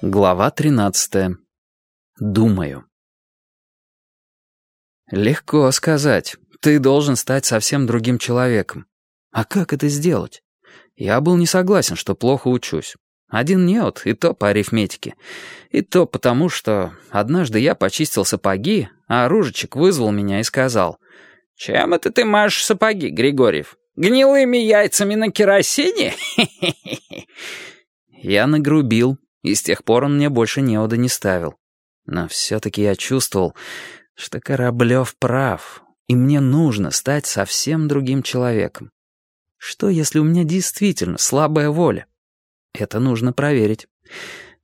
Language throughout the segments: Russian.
Глава 13. Думаю. Легко сказать. Ты должен стать совсем другим человеком. А как это сделать? Я был не согласен, что плохо учусь. Один неот, и то по арифметике. И то потому, что однажды я почистил сапоги, а оружечек вызвал меня и сказал, «Чем это ты машешь сапоги, Григорьев? Гнилыми яйцами на керосине?» Я нагрубил, и с тех пор он мне больше неода не ставил. Но все-таки я чувствовал, что Кораблев прав, и мне нужно стать совсем другим человеком. Что, если у меня действительно слабая воля? Это нужно проверить.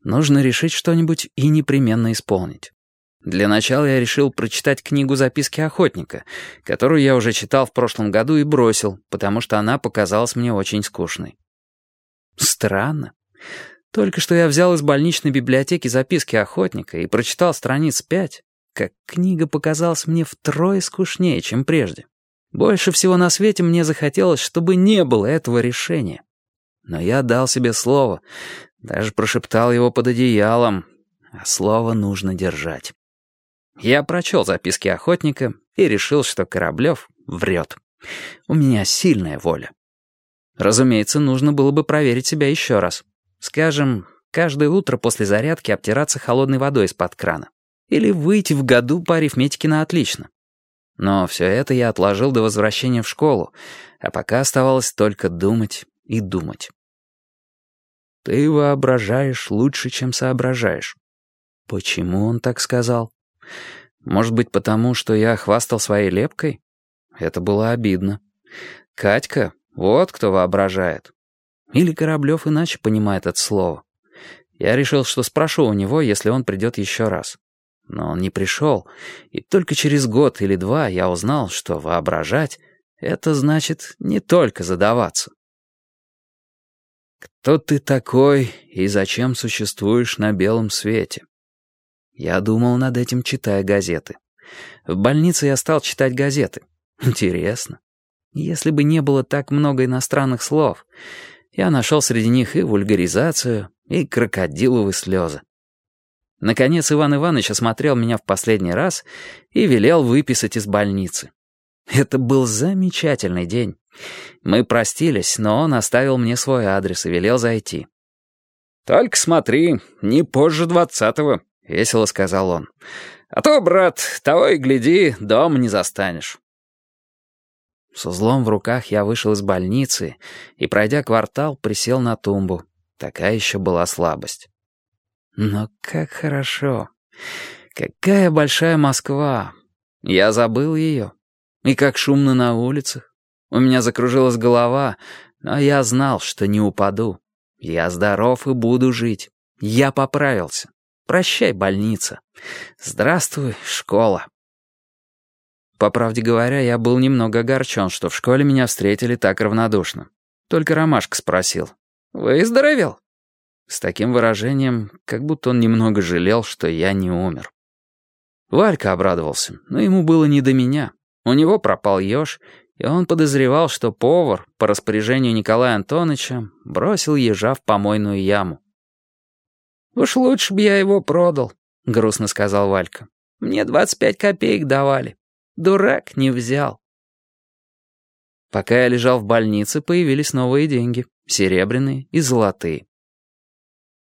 Нужно решить что-нибудь и непременно исполнить. Для начала я решил прочитать книгу «Записки охотника», которую я уже читал в прошлом году и бросил, потому что она показалась мне очень скучной. Странно. Только что я взял из больничной библиотеки записки охотника и прочитал страниц пять, как книга показалась мне втрое скучнее, чем прежде. Больше всего на свете мне захотелось, чтобы не было этого решения. Но я дал себе слово, даже прошептал его под одеялом, а слово нужно держать. Я прочел записки охотника и решил, что Кораблев врет. У меня сильная воля. Разумеется, нужно было бы проверить себя еще раз. Скажем, каждое утро после зарядки обтираться холодной водой из-под крана. Или выйти в году по арифметике на отлично. Но все это я отложил до возвращения в школу, а пока оставалось только думать и думать. «Ты воображаешь лучше, чем соображаешь». Почему он так сказал? Может быть, потому что я хвастал своей лепкой? Это было обидно. Катька, вот кто воображает. Или Кораблев иначе понимает это слово. Я решил, что спрошу у него, если он придет еще раз. Но он не пришел, и только через год или два я узнал, что воображать — это значит не только задаваться. Кто ты такой и зачем существуешь на белом свете? Я думал над этим, читая газеты. В больнице я стал читать газеты. Интересно. Если бы не было так много иностранных слов, я нашел среди них и вульгаризацию, и крокодиловые слезы. Наконец Иван Иванович осмотрел меня в последний раз и велел выписать из больницы. Это был замечательный день. Мы простились, но он оставил мне свой адрес и велел зайти. «Только смотри, не позже двадцатого», — весело сказал он. «А то, брат, того и гляди, дома не застанешь». С узлом в руках я вышел из больницы и, пройдя квартал, присел на тумбу. Такая еще была слабость. Но как хорошо. Какая большая Москва. Я забыл ее. И как шумно на улицах. У меня закружилась голова, но я знал, что не упаду. Я здоров и буду жить. Я поправился. Прощай, больница. Здравствуй, школа. По правде говоря, я был немного огорчен, что в школе меня встретили так равнодушно. Только Ромашка спросил. «Выздоровел?» С таким выражением, как будто он немного жалел, что я не умер. Валька обрадовался, но ему было не до меня. У него пропал еж, и он подозревал, что повар, по распоряжению Николая Антоновича, бросил ежа в помойную яму. «Уж лучше бы я его продал», — грустно сказал Валька. «Мне двадцать пять копеек давали». Дурак не взял. Пока я лежал в больнице, появились новые деньги, серебряные и золотые.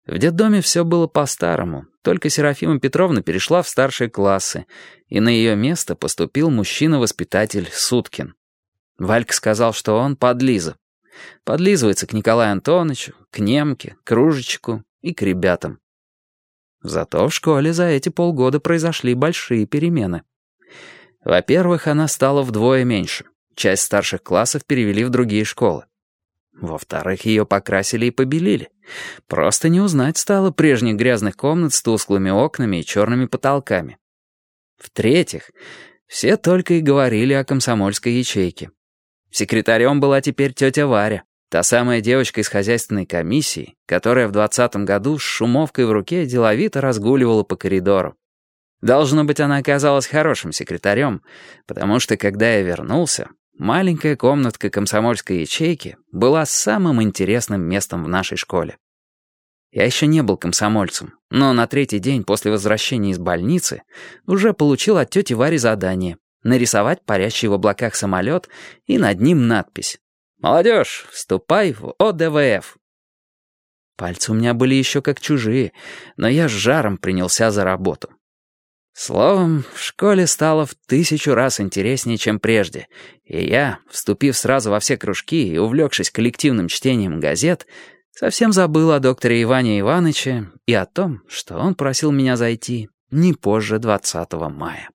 В детдоме все было по-старому, только Серафима Петровна перешла в старшие классы, и на ее место поступил мужчина-воспитатель Суткин. Валька сказал, что он подлиза. Подлизывается к Николаю Антоновичу, к немке, к Ружичку и к ребятам. Зато в школе за эти полгода произошли большие перемены. Во-первых, она стала вдвое меньше. Часть старших классов перевели в другие школы. Во-вторых, ее покрасили и побелили. Просто не узнать стало прежних грязных комнат с тусклыми окнами и черными потолками. В-третьих, все только и говорили о комсомольской ячейке. Секретарем была теперь тетя Варя, та самая девочка из хозяйственной комиссии, которая в двадцатом году с шумовкой в руке деловито разгуливала по коридору. Должно быть, она оказалась хорошим секретарем, потому что, когда я вернулся, маленькая комнатка комсомольской ячейки была самым интересным местом в нашей школе. Я еще не был комсомольцем, но на третий день после возвращения из больницы уже получил от тети Вари задание нарисовать парящий в облаках самолет и над ним надпись «Молодежь, вступай в ОДВФ». Пальцы у меня были еще как чужие, но я с жаром принялся за работу. Словом, в школе стало в тысячу раз интереснее, чем прежде, и я, вступив сразу во все кружки и увлекшись коллективным чтением газет, совсем забыл о докторе Иване Ивановиче и о том, что он просил меня зайти не позже 20 мая.